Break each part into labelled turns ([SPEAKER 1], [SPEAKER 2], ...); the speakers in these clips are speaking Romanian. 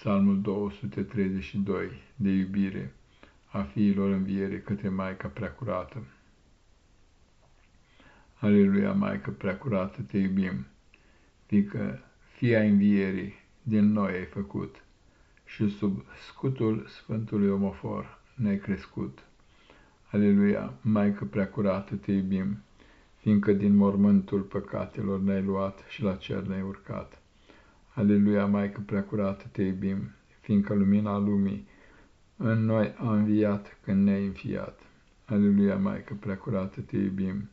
[SPEAKER 1] Psalmul 232 de iubire a fiilor înviere către Maica Preacurată. Aleluia, Maică Preacurată, te iubim, fiindcă fia învierii din noi ai făcut și sub scutul Sfântului Omofor ne-ai crescut. Aleluia, Maică Preacurată, te iubim, fiindcă din mormântul păcatelor ne-ai luat și la cer ne-ai urcat. Aleluia, Maică Preacurată, te iubim, fiindcă lumina lumii în noi a înviat când ne-ai înfiat. Aleluia, Maică Preacurată, te iubim,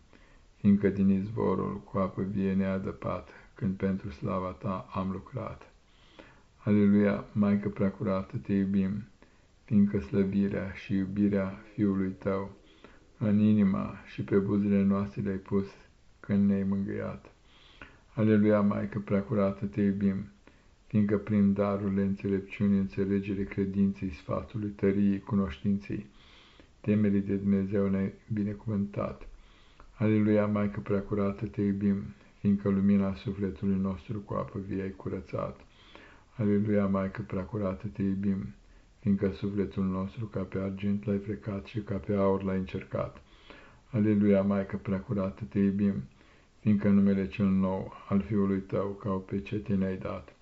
[SPEAKER 1] fiindcă din izvorul cu apă vie ne-a adăpat, când pentru slava ta am lucrat. Aleluia, Maică Preacurată, te iubim, fiindcă slăvirea și iubirea Fiului tău în inima și pe buzele noastre le-ai pus când ne-ai mângâiat. Aleluia, Maică Preacurată, te iubim, fiindcă prin darurile înțelepciunii, înțelegere, credinței, sfatului, tăriei, cunoștinței, temerii de Dumnezeu ne-ai binecuvântat. Aleluia, Maică Preacurată, te iubim, fiindcă lumina sufletului nostru cu apă vie ai curățat. Aleluia, Maică Preacurată, te iubim, fiindcă sufletul nostru ca pe argint l-ai frecat și ca pe aur l-ai încercat. Aleluia, Maică Preacurată, te iubim, fiindcă numele cel nou al Fiului tău ca o pecete ne-ai dat.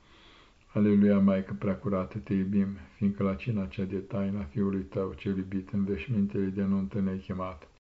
[SPEAKER 1] Aleluia, Maică Preacurată, te iubim, fiindcă la cina cea de taina Fiului tău cel iubit în veșmintele de nuntă ne-ai chemat.